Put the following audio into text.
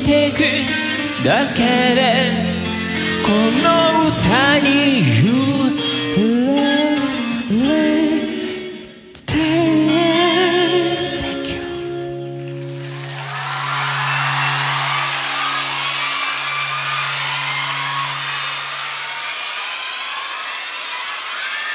けてく。だからこの歌